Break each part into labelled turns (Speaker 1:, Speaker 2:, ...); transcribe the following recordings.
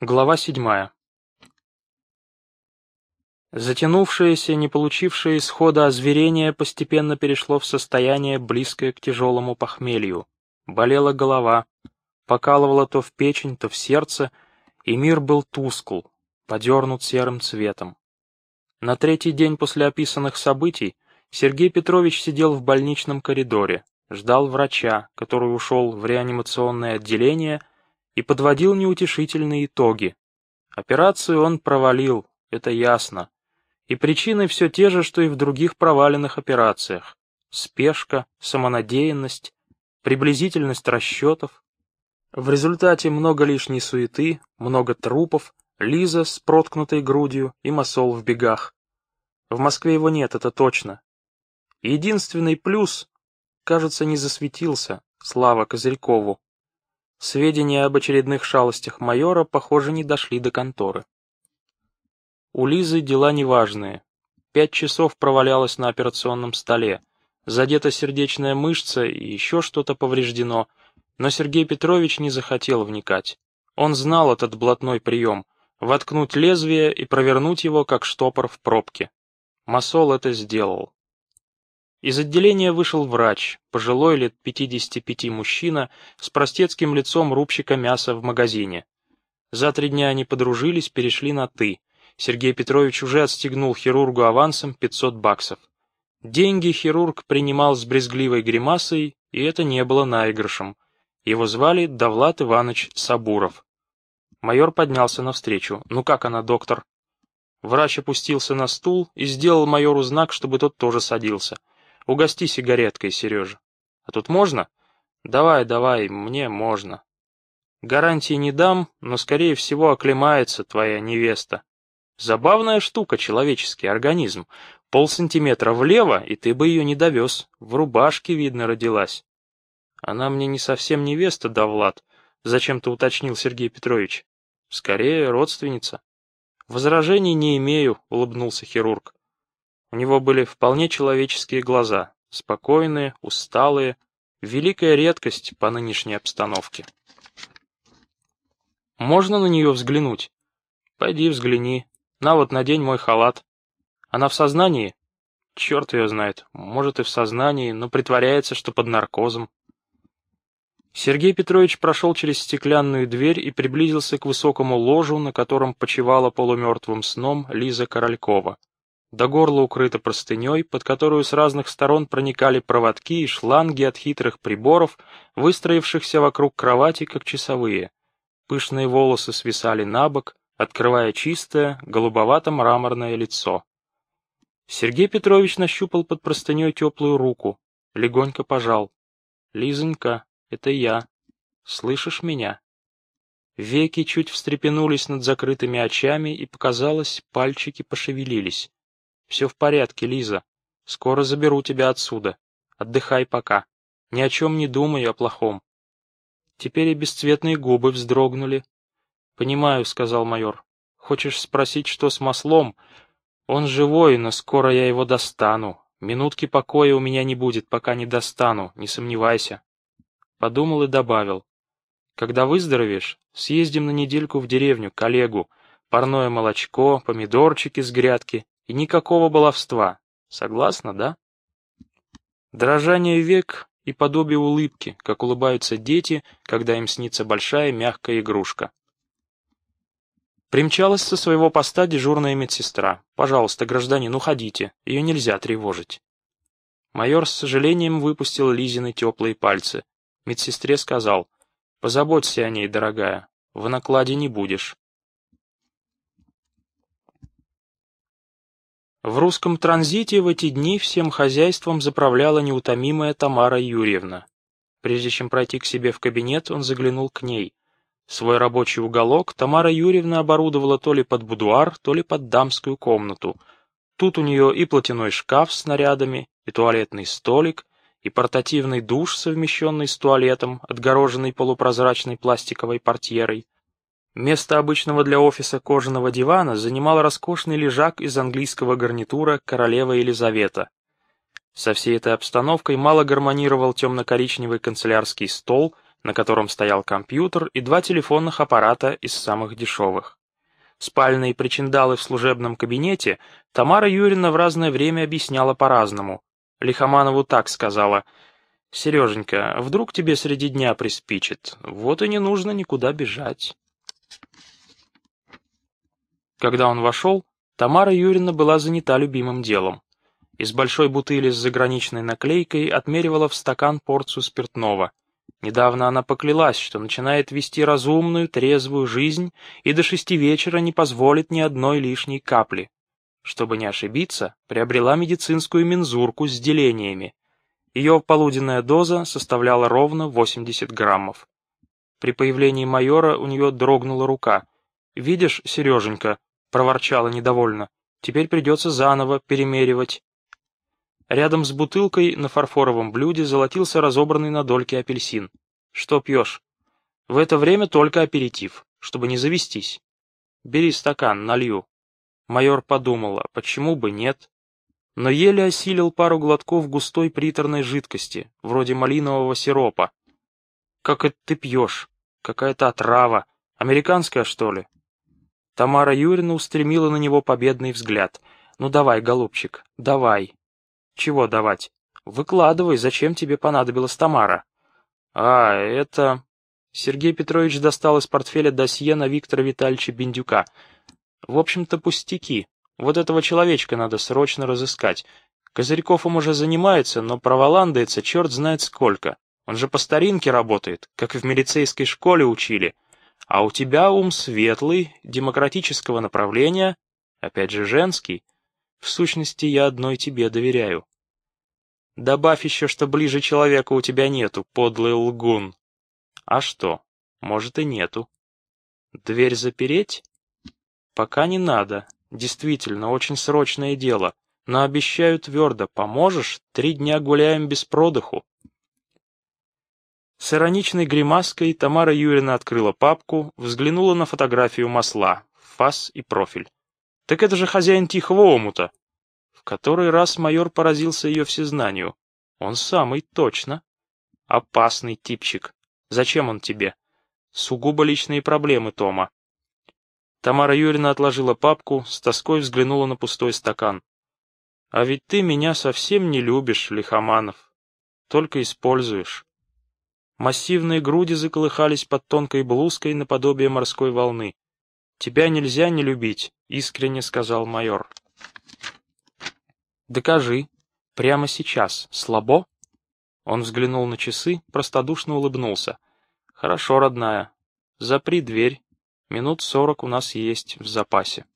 Speaker 1: Глава седьмая. Затянувшееся, не получившее исхода озверение постепенно перешло в состояние, близкое к тяжелому похмелью. Болела голова, покалывала то в печень, то в сердце, и мир был тускл, подернут серым цветом. На третий день после описанных событий Сергей Петрович сидел в больничном коридоре, ждал врача, который ушел в реанимационное отделение и подводил неутешительные итоги. Операцию он провалил, это ясно. И причины все те же, что и в других проваленных операциях. Спешка, самонадеянность, приблизительность расчетов. В результате много лишней суеты, много трупов, Лиза с проткнутой грудью и масол в бегах. В Москве его нет, это точно. Единственный плюс, кажется, не засветился, слава Козырькову. Сведения об очередных шалостях майора, похоже, не дошли до конторы. У Лизы дела неважные. Пять часов провалялась на операционном столе. Задета сердечная мышца и еще что-то повреждено, но Сергей Петрович не захотел вникать. Он знал этот блатной прием — воткнуть лезвие и провернуть его, как штопор в пробке. Масол это сделал. Из отделения вышел врач, пожилой лет 55 мужчина с простецким лицом рубщика мяса в магазине. За три дня они подружились, перешли на «ты». Сергей Петрович уже отстегнул хирургу авансом 500 баксов. Деньги хирург принимал с брезгливой гримасой, и это не было наигрышем. Его звали Давлат Иванович Сабуров. Майор поднялся навстречу. «Ну как она, доктор?» Врач опустился на стул и сделал майору знак, чтобы тот тоже садился. Угости сигареткой, Сережа. А тут можно? Давай, давай, мне можно. Гарантии не дам, но, скорее всего, оклемается твоя невеста. Забавная штука, человеческий организм. Полсантиметра влево, и ты бы ее не довез. В рубашке, видно, родилась. Она мне не совсем невеста, да, Влад, зачем-то уточнил Сергей Петрович. Скорее, родственница. Возражений не имею, улыбнулся хирург. У него были вполне человеческие глаза, спокойные, усталые, великая редкость по нынешней обстановке. «Можно на нее взглянуть?» «Пойди взгляни. На вот надень мой халат. Она в сознании?» «Черт ее знает. Может и в сознании, но притворяется, что под наркозом». Сергей Петрович прошел через стеклянную дверь и приблизился к высокому ложу, на котором почивала полумертвым сном Лиза Королькова. До горла укрыта простыней, под которую с разных сторон проникали проводки и шланги от хитрых приборов, выстроившихся вокруг кровати, как часовые. Пышные волосы свисали на бок, открывая чистое, голубовато-мраморное лицо. Сергей Петрович нащупал под простыней теплую руку, легонько пожал. «Лизонька, это я. Слышишь меня?» Веки чуть встрепенулись над закрытыми очами, и, показалось, пальчики пошевелились. Все в порядке, Лиза. Скоро заберу тебя отсюда. Отдыхай пока. Ни о чем не думай о плохом. Теперь и бесцветные губы вздрогнули. «Понимаю», — сказал майор. «Хочешь спросить, что с маслом? Он живой, но скоро я его достану. Минутки покоя у меня не будет, пока не достану, не сомневайся». Подумал и добавил. «Когда выздоровеешь, съездим на недельку в деревню, коллегу. Парное молочко, помидорчики с грядки, и никакого баловства. Согласна, да? Дрожание век и подобие улыбки, как улыбаются дети, когда им снится большая мягкая игрушка. Примчалась со своего поста дежурная медсестра. «Пожалуйста, гражданин, уходите, ее нельзя тревожить». Майор с сожалением выпустил Лизины теплые пальцы. Медсестре сказал, «Позаботься о ней, дорогая, в накладе не будешь». В русском транзите в эти дни всем хозяйством заправляла неутомимая Тамара Юрьевна. Прежде чем пройти к себе в кабинет, он заглянул к ней. Свой рабочий уголок Тамара Юрьевна оборудовала то ли под будуар, то ли под дамскую комнату. Тут у нее и платяной шкаф с снарядами, и туалетный столик, и портативный душ, совмещенный с туалетом, отгороженный полупрозрачной пластиковой портьерой, Место обычного для офиса кожаного дивана занимал роскошный лежак из английского гарнитура «Королева Елизавета». Со всей этой обстановкой мало гармонировал темно-коричневый канцелярский стол, на котором стоял компьютер и два телефонных аппарата из самых дешевых. Спальные причиндалы в служебном кабинете Тамара Юрьевна в разное время объясняла по-разному. Лихоманову так сказала — «Сереженька, вдруг тебе среди дня приспичит? Вот и не нужно никуда бежать». Когда он вошел, Тамара Юрьевна была занята любимым делом. Из большой бутыли с заграничной наклейкой отмеривала в стакан порцию спиртного. Недавно она поклялась, что начинает вести разумную, трезвую жизнь и до шести вечера не позволит ни одной лишней капли. Чтобы не ошибиться, приобрела медицинскую мензурку с делениями. Ее полуденная доза составляла ровно 80 граммов. При появлении майора у нее дрогнула рука. «Видишь, Сереженька», — проворчала недовольно, — «теперь придется заново перемеривать». Рядом с бутылкой на фарфоровом блюде золотился разобранный на дольки апельсин. «Что пьешь?» «В это время только аперитив, чтобы не завестись». «Бери стакан, налью». Майор подумала, почему бы нет но еле осилил пару глотков густой приторной жидкости, вроде малинового сиропа. «Как это ты пьешь? Какая-то отрава. Американская, что ли?» Тамара Юрьевна устремила на него победный взгляд. «Ну давай, голубчик, давай». «Чего давать?» «Выкладывай, зачем тебе понадобилась Тамара?» «А, это...» Сергей Петрович достал из портфеля досье на Виктора Витальевича Бендюка. «В общем-то, пустяки. Вот этого человечка надо срочно разыскать. Козырьков им уже занимается, но проволандается черт знает сколько. Он же по старинке работает, как в милицейской школе учили. А у тебя ум светлый, демократического направления, опять же женский. В сущности, я одной тебе доверяю. Добавь еще, что ближе человека у тебя нету, подлый лгун. А что? Может и нету. Дверь запереть? Пока не надо. Действительно, очень срочное дело. Но обещаю твердо, поможешь, три дня гуляем без продыху. С ироничной гримаской Тамара Юрьевна открыла папку, взглянула на фотографию масла, фас и профиль. Так это же хозяин тихого омута. В который раз майор поразился ее всезнанию. Он самый, точно. Опасный типчик. Зачем он тебе? Сугубо личные проблемы Тома. Тамара Юрьевна отложила папку, с тоской взглянула на пустой стакан. «А ведь ты меня совсем не любишь, Лихоманов. Только используешь». Массивные груди заколыхались под тонкой блузкой наподобие морской волны. «Тебя нельзя не любить», — искренне сказал майор. «Докажи. Прямо сейчас. Слабо?» Он взглянул на часы, простодушно улыбнулся. «Хорошо, родная. Запри дверь, Минут сорок у нас есть в запасе.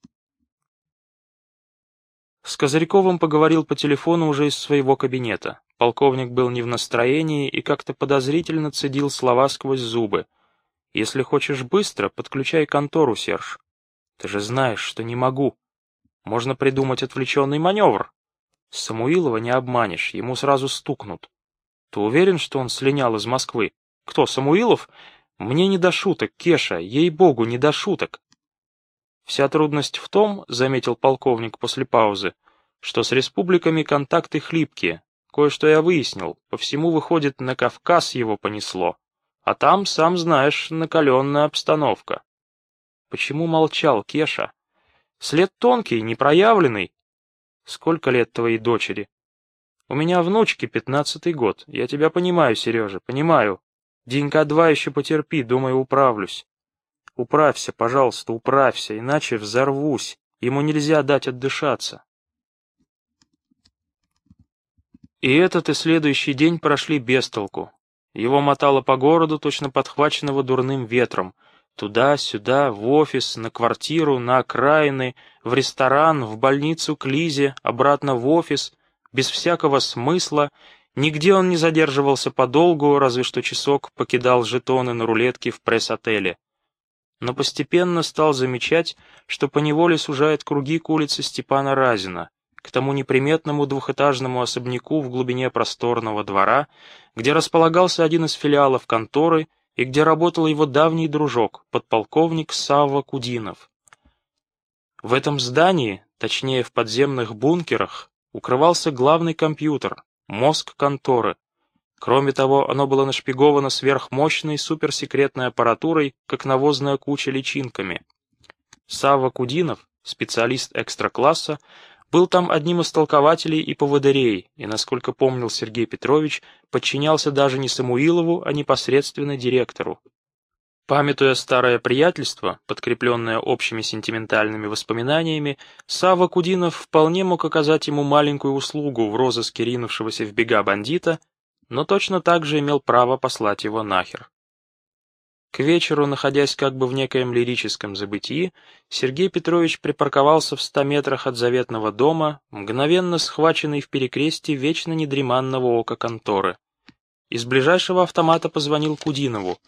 Speaker 1: С Козырьковым поговорил по телефону уже из своего кабинета. Полковник был не в настроении и как-то подозрительно цедил слова сквозь зубы. «Если хочешь быстро, подключай контору, Серж. Ты же знаешь, что не могу. Можно придумать отвлеченный маневр. Самуилова не обманешь, ему сразу стукнут. Ты уверен, что он слинял из Москвы? Кто, Самуилов? Мне не до шуток, Кеша, ей-богу, не до шуток. Вся трудность в том, заметил полковник после паузы, что с республиками контакты хлипкие. Кое-что я выяснил, по всему выходит, на Кавказ его понесло. А там, сам знаешь, накаленная обстановка. Почему молчал Кеша? След тонкий, непроявленный. Сколько лет твоей дочери? У меня внучке пятнадцатый год. Я тебя понимаю, Сережа, понимаю. Денька два еще потерпи, думаю, управлюсь. Управься, пожалуйста, управься, иначе взорвусь. Ему нельзя дать отдышаться. И этот и следующий день прошли без толку. Его мотало по городу, точно подхваченного дурным ветром. Туда-сюда, в офис, на квартиру, на окраины, в ресторан, в больницу к Лизе, обратно в офис, без всякого смысла Нигде он не задерживался подолгу, разве что часок покидал жетоны на рулетке в пресс-отеле. Но постепенно стал замечать, что поневоле сужает круги к улице Степана Разина, к тому неприметному двухэтажному особняку в глубине просторного двора, где располагался один из филиалов конторы и где работал его давний дружок, подполковник Савва Кудинов. В этом здании, точнее в подземных бункерах, укрывался главный компьютер, мозг конторы. Кроме того, оно было нашпиговано сверхмощной суперсекретной аппаратурой, как навозная куча личинками. Савва Кудинов, специалист экстра-класса, был там одним из толкователей и поводырей, и, насколько помнил Сергей Петрович, подчинялся даже не Самуилову, а непосредственно директору. Памятуя старое приятельство, подкрепленное общими сентиментальными воспоминаниями, Савва Кудинов вполне мог оказать ему маленькую услугу в розыске ринувшегося в бега бандита, но точно так же имел право послать его нахер. К вечеру, находясь как бы в некоем лирическом забытии, Сергей Петрович припарковался в ста метрах от заветного дома, мгновенно схваченный в перекрестии вечно недреманного ока конторы. Из ближайшего автомата позвонил Кудинову.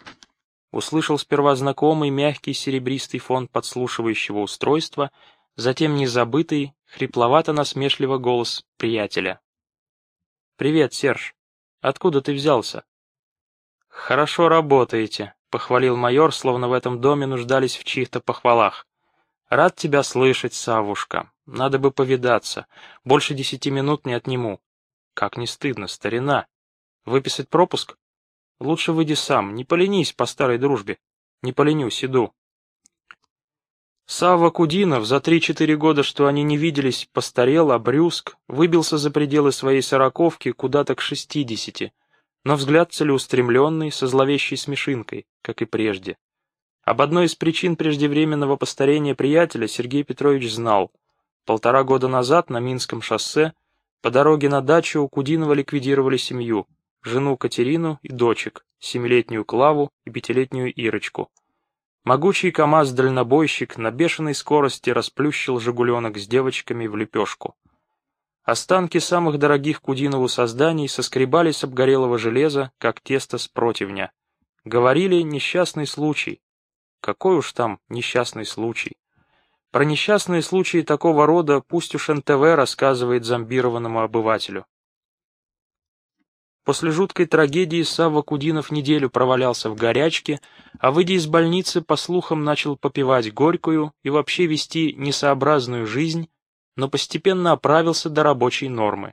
Speaker 1: Услышал сперва знакомый мягкий серебристый фон подслушивающего устройства, затем незабытый, хрипловато-насмешливо голос приятеля. «Привет, Серж. Откуда ты взялся?» «Хорошо работаете», — похвалил майор, словно в этом доме нуждались в чьих-то похвалах. «Рад тебя слышать, Савушка. Надо бы повидаться. Больше десяти минут не отниму. Как не стыдно, старина. Выписать пропуск? Лучше выйди сам, не поленись по старой дружбе. Не поленюсь, иду». Савва Кудинов за три-четыре года, что они не виделись, постарел, обрюзг, выбился за пределы своей сороковки куда-то к шестидесяти но взгляд целеустремленный, со зловещей смешинкой, как и прежде. Об одной из причин преждевременного постарения приятеля Сергей Петрович знал. Полтора года назад на Минском шоссе по дороге на дачу у Кудинова ликвидировали семью, жену Катерину и дочек, семилетнюю Клаву и пятилетнюю Ирочку. Могучий КамАЗ-дальнобойщик на бешеной скорости расплющил «Жигуленок» с девочками в лепешку. Останки самых дорогих Кудинову созданий соскребались обгорелого железа, как тесто с противня. Говорили «несчастный случай». Какой уж там несчастный случай. Про несчастные случаи такого рода пусть уж НТВ рассказывает зомбированному обывателю. После жуткой трагедии Савва Кудинов неделю провалялся в горячке, а выйдя из больницы, по слухам, начал попивать горькую и вообще вести несообразную жизнь, но постепенно оправился до рабочей нормы.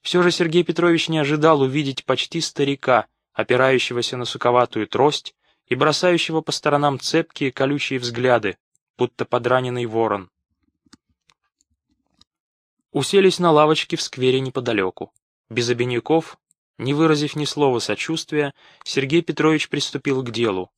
Speaker 1: Все же Сергей Петрович не ожидал увидеть почти старика, опирающегося на суковатую трость и бросающего по сторонам цепкие колючие взгляды, будто подраненный ворон. Уселись на лавочке в сквере неподалеку. Без обиняков, не выразив ни слова сочувствия, Сергей Петрович приступил к делу.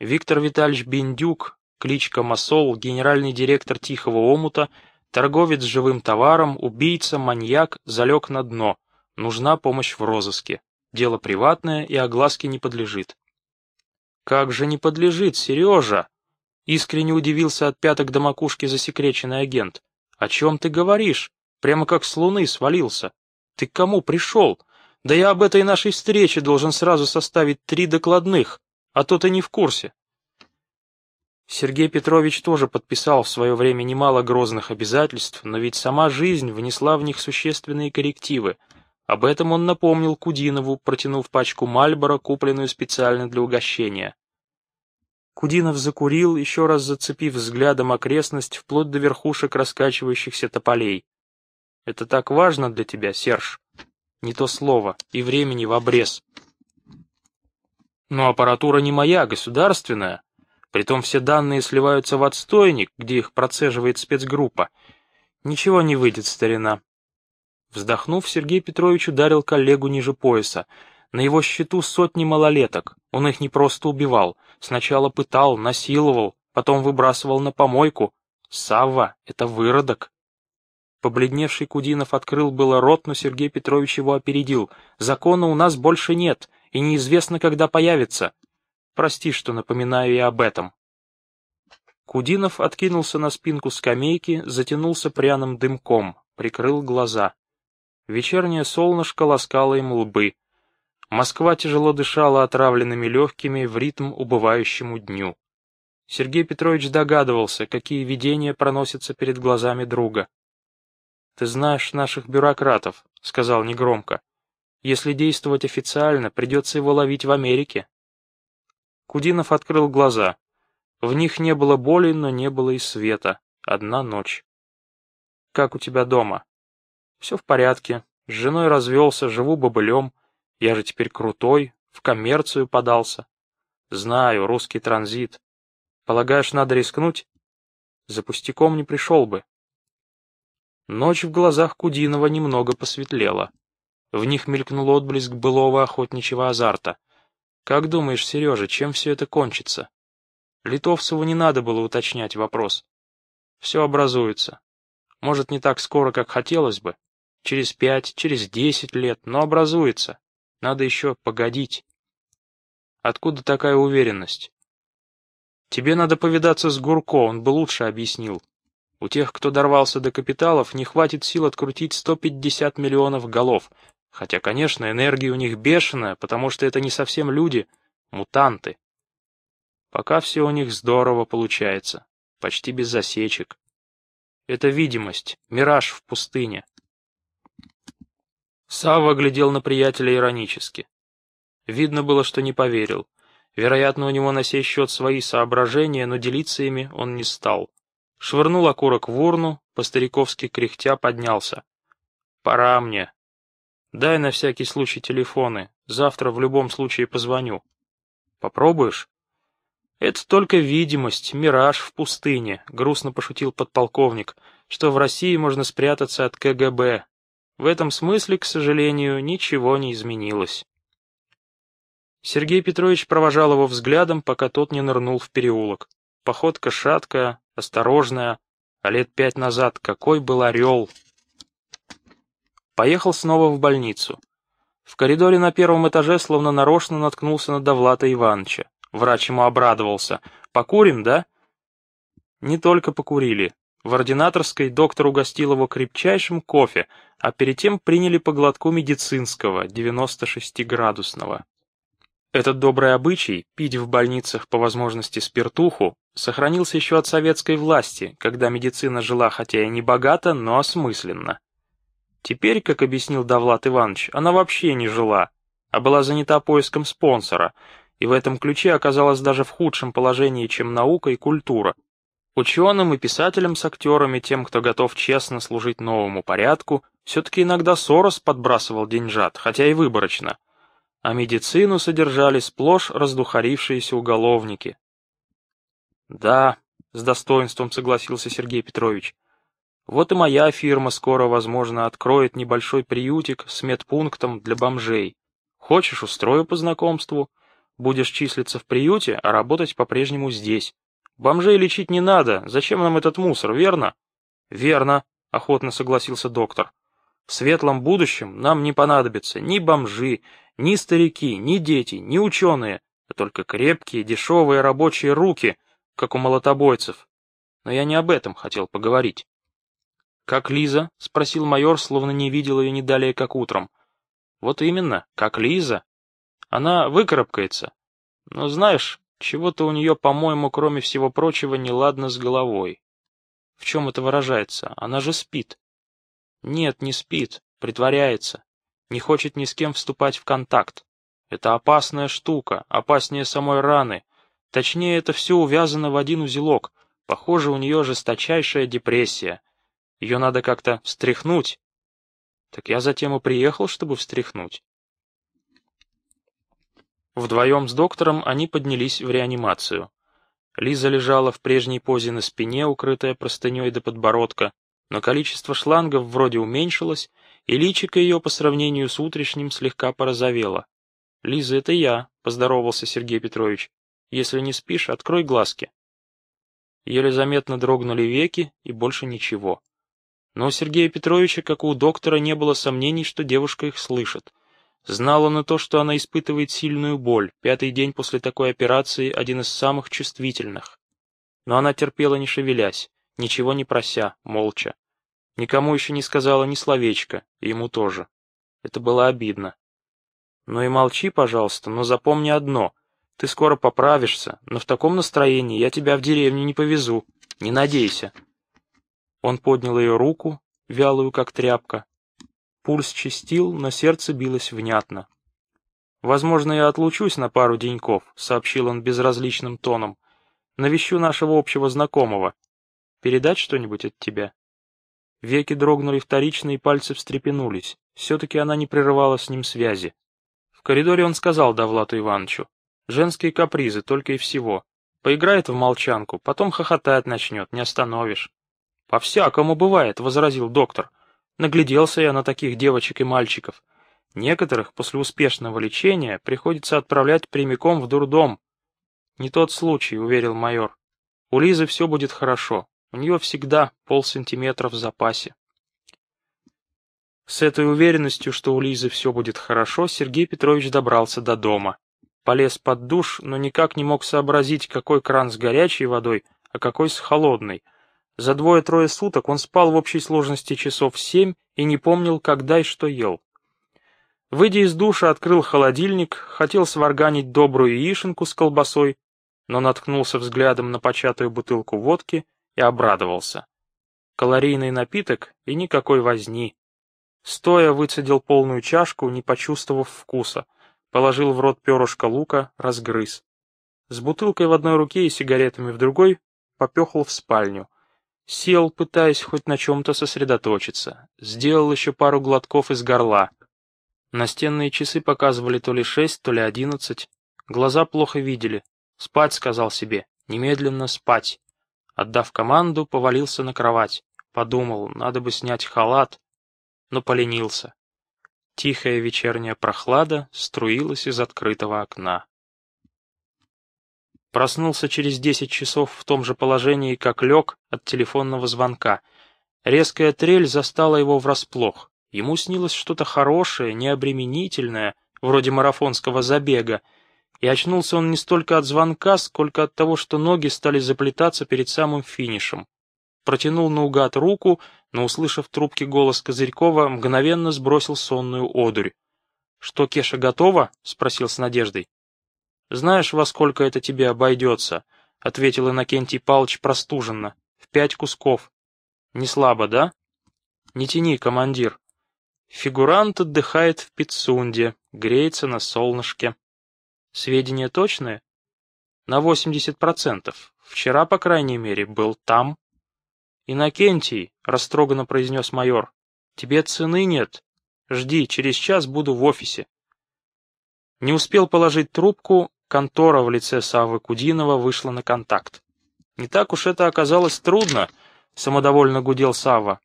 Speaker 1: Виктор Витальевич Бендюк, кличка Масол, генеральный директор Тихого омута, Торговец живым товаром, убийца, маньяк залег на дно. Нужна помощь в розыске. Дело приватное и огласке не подлежит. «Как же не подлежит, Сережа?» Искренне удивился от пяток до макушки засекреченный агент. «О чем ты говоришь? Прямо как с луны свалился. Ты к кому пришел? Да я об этой нашей встрече должен сразу составить три докладных, а то ты не в курсе. Сергей Петрович тоже подписал в свое время немало грозных обязательств, но ведь сама жизнь внесла в них существенные коррективы. Об этом он напомнил Кудинову, протянув пачку Мальбора, купленную специально для угощения. Кудинов закурил, еще раз зацепив взглядом окрестность вплоть до верхушек раскачивающихся тополей. «Это так важно для тебя, Серж?» «Не то слово, и времени в обрез». «Но аппаратура не моя, государственная», Притом все данные сливаются в отстойник, где их процеживает спецгруппа. Ничего не выйдет, старина. Вздохнув, Сергей Петрович ударил коллегу ниже пояса. На его счету сотни малолеток. Он их не просто убивал. Сначала пытал, насиловал, потом выбрасывал на помойку. Савва — это выродок. Побледневший Кудинов открыл было рот, но Сергей Петрович его опередил. «Закона у нас больше нет, и неизвестно, когда появится. Прости, что напоминаю и об этом. Кудинов откинулся на спинку скамейки, затянулся пряным дымком, прикрыл глаза. Вечернее солнышко ласкало им лбы. Москва тяжело дышала отравленными легкими в ритм убывающему дню. Сергей Петрович догадывался, какие видения проносятся перед глазами друга. «Ты знаешь наших бюрократов», — сказал негромко. «Если действовать официально, придется его ловить в Америке». Кудинов открыл глаза. В них не было боли, но не было и света. Одна ночь. «Как у тебя дома?» «Все в порядке. С женой развелся, живу бобылем. Я же теперь крутой, в коммерцию подался. Знаю, русский транзит. Полагаешь, надо рискнуть? За пустяком не пришел бы. Ночь в глазах Кудинова немного посветлела. В них мелькнул отблеск былого охотничьего азарта. «Как думаешь, Сережа, чем все это кончится?» Литовцеву не надо было уточнять вопрос. Все образуется. Может, не так скоро, как хотелось бы. Через пять, через десять лет, но образуется. Надо еще погодить. Откуда такая уверенность? Тебе надо повидаться с Гурко, он бы лучше объяснил. У тех, кто дорвался до капиталов, не хватит сил открутить 150 миллионов голов. Хотя, конечно, энергия у них бешеная, потому что это не совсем люди, мутанты. Пока все у них здорово получается, почти без засечек. Это видимость, мираж в пустыне. Савва глядел на приятеля иронически. Видно было, что не поверил. Вероятно, у него на сей счет свои соображения, но делиться ими он не стал. Швырнул окурок в урну, по-стариковски кряхтя поднялся. «Пора мне. Дай на всякий случай телефоны, завтра в любом случае позвоню. Попробуешь?» «Это только видимость, мираж в пустыне», — грустно пошутил подполковник, «что в России можно спрятаться от КГБ. В этом смысле, к сожалению, ничего не изменилось». Сергей Петрович провожал его взглядом, пока тот не нырнул в переулок. Походка шаткая, осторожная, а лет пять назад какой был орел. Поехал снова в больницу. В коридоре на первом этаже словно нарочно наткнулся на Довлата Ивановича. Врач ему обрадовался. «Покурим, да?» Не только покурили. В ординаторской доктор угостил его крепчайшим кофе, а перед тем приняли по глотку медицинского, 96-градусного. Этот добрый обычай, пить в больницах по возможности спиртуху, сохранился еще от советской власти, когда медицина жила хотя и не богато, но осмысленно. Теперь, как объяснил Давлат Иванович, она вообще не жила, а была занята поиском спонсора, и в этом ключе оказалась даже в худшем положении, чем наука и культура. Ученым и писателям с актерами, тем, кто готов честно служить новому порядку, все-таки иногда Сорос подбрасывал деньжат, хотя и выборочно. А медицину содержали сплошь раздухарившиеся уголовники, «Да», — с достоинством согласился Сергей Петрович. «Вот и моя фирма скоро, возможно, откроет небольшой приютик с медпунктом для бомжей. Хочешь, устрою по знакомству. Будешь числиться в приюте, а работать по-прежнему здесь. Бомжей лечить не надо, зачем нам этот мусор, верно?» «Верно», — охотно согласился доктор. «В светлом будущем нам не понадобятся ни бомжи, ни старики, ни дети, ни ученые, а только крепкие, дешевые рабочие руки — как у молотобойцев. Но я не об этом хотел поговорить. «Как Лиза?» — спросил майор, словно не видел ее не далее, как утром. «Вот именно, как Лиза. Она выкарабкается. Но знаешь, чего-то у нее, по-моему, кроме всего прочего, неладно с головой. В чем это выражается? Она же спит». «Нет, не спит, притворяется. Не хочет ни с кем вступать в контакт. Это опасная штука, опаснее самой раны, Точнее, это все увязано в один узелок. Похоже, у нее жесточайшая депрессия. Ее надо как-то встряхнуть. Так я затем и приехал, чтобы встряхнуть. Вдвоем с доктором они поднялись в реанимацию. Лиза лежала в прежней позе на спине, укрытая простыней до подбородка, но количество шлангов вроде уменьшилось, и личико ее по сравнению с утрешним слегка порозовело. «Лиза, это я», — поздоровался Сергей Петрович. Если не спишь, открой глазки. Еле заметно дрогнули веки, и больше ничего. Но у Сергея Петровича, как у доктора, не было сомнений, что девушка их слышит. Знал он и то, что она испытывает сильную боль, пятый день после такой операции один из самых чувствительных. Но она терпела не шевелясь, ничего не прося, молча. Никому еще не сказала ни словечка, и ему тоже. Это было обидно. Ну и молчи, пожалуйста, но запомни одно — ты скоро поправишься, но в таком настроении я тебя в деревню не повезу. Не надейся. Он поднял ее руку, вялую как тряпка. Пульс чистил, но сердце билось внятно. «Возможно, я отлучусь на пару деньков», — сообщил он безразличным тоном. «Навещу нашего общего знакомого. Передать что-нибудь от тебя?» Веки дрогнули вторично, и пальцы встрепенулись. Все-таки она не прерывала с ним связи. коридоре он сказал Довлату Ивановичу, «Женские капризы, только и всего. Поиграет в молчанку, потом хохотать начнет, не остановишь». «По-всякому бывает», — возразил доктор. «Нагляделся я на таких девочек и мальчиков. Некоторых после успешного лечения приходится отправлять прямиком в дурдом». «Не тот случай», — уверил майор. «У Лизы все будет хорошо. У нее всегда полсантиметра в запасе». С этой уверенностью, что у Лизы все будет хорошо, Сергей Петрович добрался до дома. Полез под душ, но никак не мог сообразить, какой кран с горячей водой, а какой с холодной. За двое-трое суток он спал в общей сложности часов семь и не помнил, когда и что ел. Выйдя из душа, открыл холодильник, хотел сварганить добрую яишенку с колбасой, но наткнулся взглядом на початую бутылку водки и обрадовался. Калорийный напиток и никакой возни. Стоя выцедил полную чашку, не почувствовав вкуса. Положил в рот перышко лука, разгрыз. С бутылкой в одной руке и сигаретами в другой попехал в спальню. Сел, пытаясь хоть на чем-то сосредоточиться. Сделал еще пару глотков из горла. Настенные часы показывали то ли шесть, то ли одиннадцать. Глаза плохо видели. «Спать», — сказал себе, — «немедленно спать». Отдав команду, повалился на кровать. Подумал, надо бы снять халат, но поленился. Тихая вечерняя прохлада струилась из открытого окна. Проснулся через десять часов в том же положении, как лег от телефонного звонка. Резкая трель застала его врасплох. Ему снилось что-то хорошее, необременительное, вроде марафонского забега, и очнулся он не столько от звонка, сколько от того, что ноги стали заплетаться перед самым финишем. Протянул наугад руку, но, услышав в трубке голос Козырькова, мгновенно сбросил сонную одурь. «Что, Кеша, готова?» — спросил с надеждой. «Знаешь, во сколько это тебе обойдется?» — ответил Иннокентий Палыч простуженно. «В пять кусков». «Не слабо, да?» «Не тяни, командир». Фигурант отдыхает в Пицунде, греется на солнышке. Сведения точные? На 80%. Вчера, по крайней мере, был там. «Иннокентий», — растроганно произнес майор, — «тебе цены нет. Жди, через час буду в офисе». Не успел положить трубку, контора в лице Савы Кудинова вышла на контакт. «Не так уж это оказалось трудно», — самодовольно гудел Сава.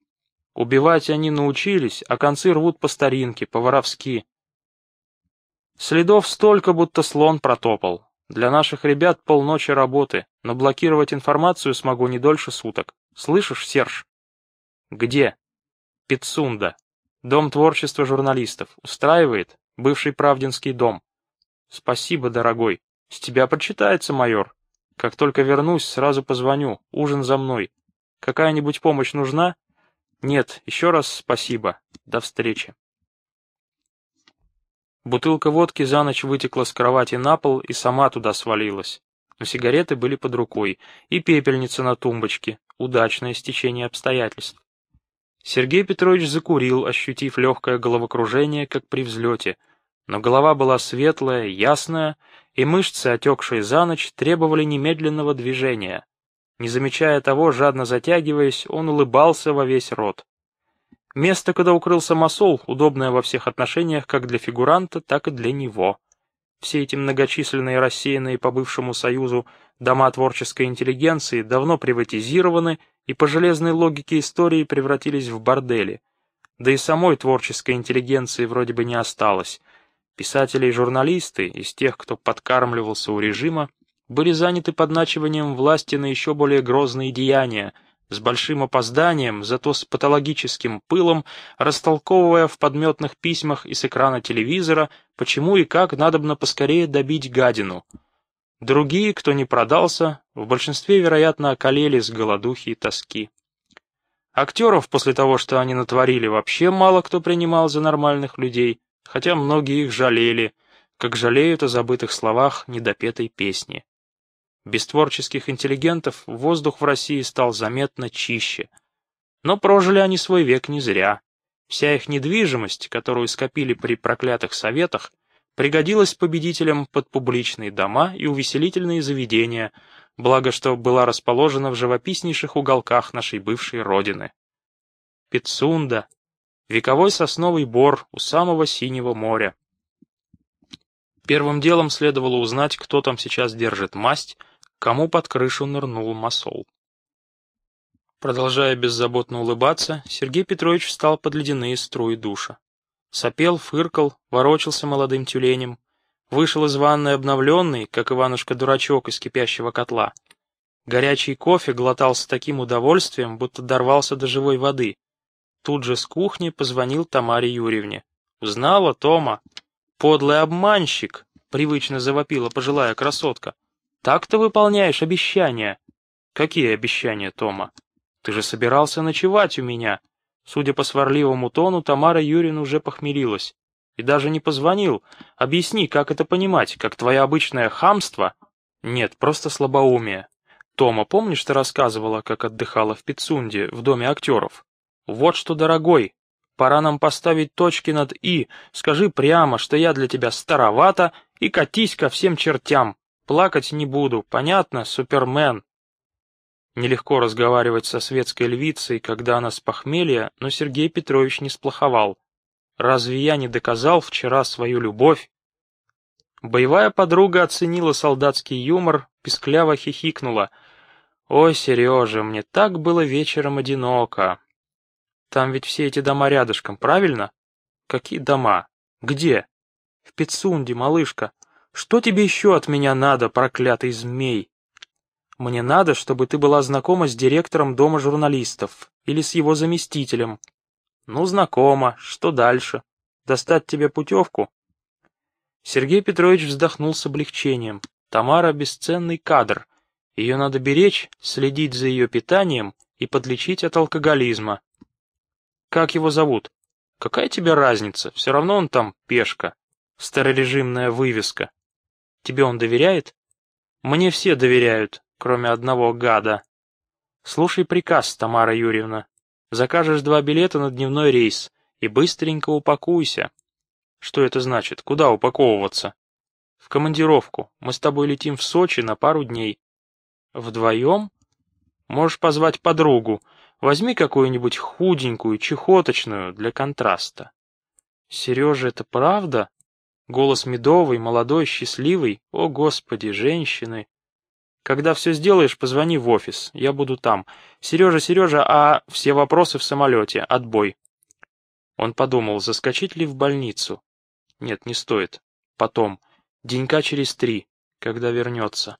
Speaker 1: «Убивать они научились, а концы рвут по старинке, по-воровски. Следов столько, будто слон протопал. Для наших ребят полночи работы, но блокировать информацию смогу не дольше суток. Слышишь, Серж? Где? Пицунда. Дом творчества журналистов. Устраивает? Бывший Правдинский дом. Спасибо, дорогой. С тебя почитается, майор. Как только вернусь, сразу позвоню. Ужин за мной. Какая-нибудь помощь нужна? Нет, еще раз спасибо. До встречи. Бутылка водки за ночь вытекла с кровати на пол и сама туда свалилась. Но сигареты были под рукой, и пепельница на тумбочке, удачное стечение обстоятельств. Сергей Петрович закурил, ощутив легкое головокружение, как при взлете, но голова была светлая, ясная, и мышцы, отекшие за ночь, требовали немедленного движения. Не замечая того, жадно затягиваясь, он улыбался во весь рот. Место, куда укрылся Масол, удобное во всех отношениях как для фигуранта, так и для него. Все эти многочисленные рассеянные по бывшему Союзу дома творческой интеллигенции давно приватизированы и по железной логике истории превратились в бордели. Да и самой творческой интеллигенции вроде бы не осталось. Писатели и журналисты, из тех, кто подкармливался у режима, были заняты подначиванием власти на еще более грозные деяния, с большим опозданием, зато с патологическим пылом, растолковывая в подметных письмах и с экрана телевизора, почему и как надобно поскорее добить гадину. Другие, кто не продался, в большинстве, вероятно, околели с голодухи и тоски. Актеров после того, что они натворили, вообще мало кто принимал за нормальных людей, хотя многие их жалели, как жалеют о забытых словах недопетой песни. Без творческих интеллигентов воздух в России стал заметно чище. Но прожили они свой век не зря. Вся их недвижимость, которую скопили при проклятых советах, пригодилась победителям под публичные дома и увеселительные заведения, благо что была расположена в живописнейших уголках нашей бывшей родины. Пицунда, вековой сосновый бор у самого Синего моря. Первым делом следовало узнать, кто там сейчас держит масть, кому под крышу нырнул масол. Продолжая беззаботно улыбаться, Сергей Петрович встал под ледяные струи душа. Сопел, фыркал, ворочался молодым тюленем, вышел из ванной обновленный, как Иванушка-дурачок из кипящего котла. Горячий кофе глотал с таким удовольствием, будто дорвался до живой воды. Тут же с кухни позвонил Тамаре Юрьевне. «Узнала, Тома?» «Подлый обманщик!» — привычно завопила пожилая красотка. «Так ты выполняешь обещания!» «Какие обещания, Тома? Ты же собирался ночевать у меня!» Судя по сварливому тону, Тамара Юрьевна уже похмелилась. И даже не позвонил. Объясни, как это понимать, как твое обычное хамство? Нет, просто слабоумие. Тома, помнишь, ты рассказывала, как отдыхала в Пицунде, в доме актеров? Вот что, дорогой, пора нам поставить точки над «и», скажи прямо, что я для тебя старовата, и катись ко всем чертям. Плакать не буду, понятно, супермен. Нелегко разговаривать со светской львицей, когда она с похмелья, но Сергей Петрович не сплоховал. Разве я не доказал вчера свою любовь? Боевая подруга оценила солдатский юмор, пискляво хихикнула. «Ой, Сережа, мне так было вечером одиноко. Там ведь все эти дома рядышком, правильно? Какие дома? Где? В Пицунде, малышка. Что тебе еще от меня надо, проклятый змей? Мне надо, чтобы ты была знакома с директором дома журналистов или с его заместителем. Ну, знакома. Что дальше? Достать тебе путевку? Сергей Петрович вздохнул с облегчением. Тамара — бесценный кадр. Ее надо беречь, следить за ее питанием и подлечить от алкоголизма. Как его зовут? Какая тебе разница? Все равно он там пешка. Старорежимная вывеска. Тебе он доверяет? Мне все доверяют, кроме одного гада. Слушай приказ, Тамара Юрьевна. Закажешь два билета на дневной рейс и быстренько упакуйся. Что это значит? Куда упаковываться? В командировку. Мы с тобой летим в Сочи на пару дней. Вдвоем? Можешь позвать подругу. Возьми какую-нибудь худенькую, чехоточную, для контраста. Сережа, это правда? Голос медовый, молодой, счастливый. О, Господи, женщины. Когда все сделаешь, позвони в офис, я буду там. Сережа, Сережа, а все вопросы в самолете, отбой. Он подумал, заскочить ли в больницу. Нет, не стоит. Потом. Денька через три, когда вернется.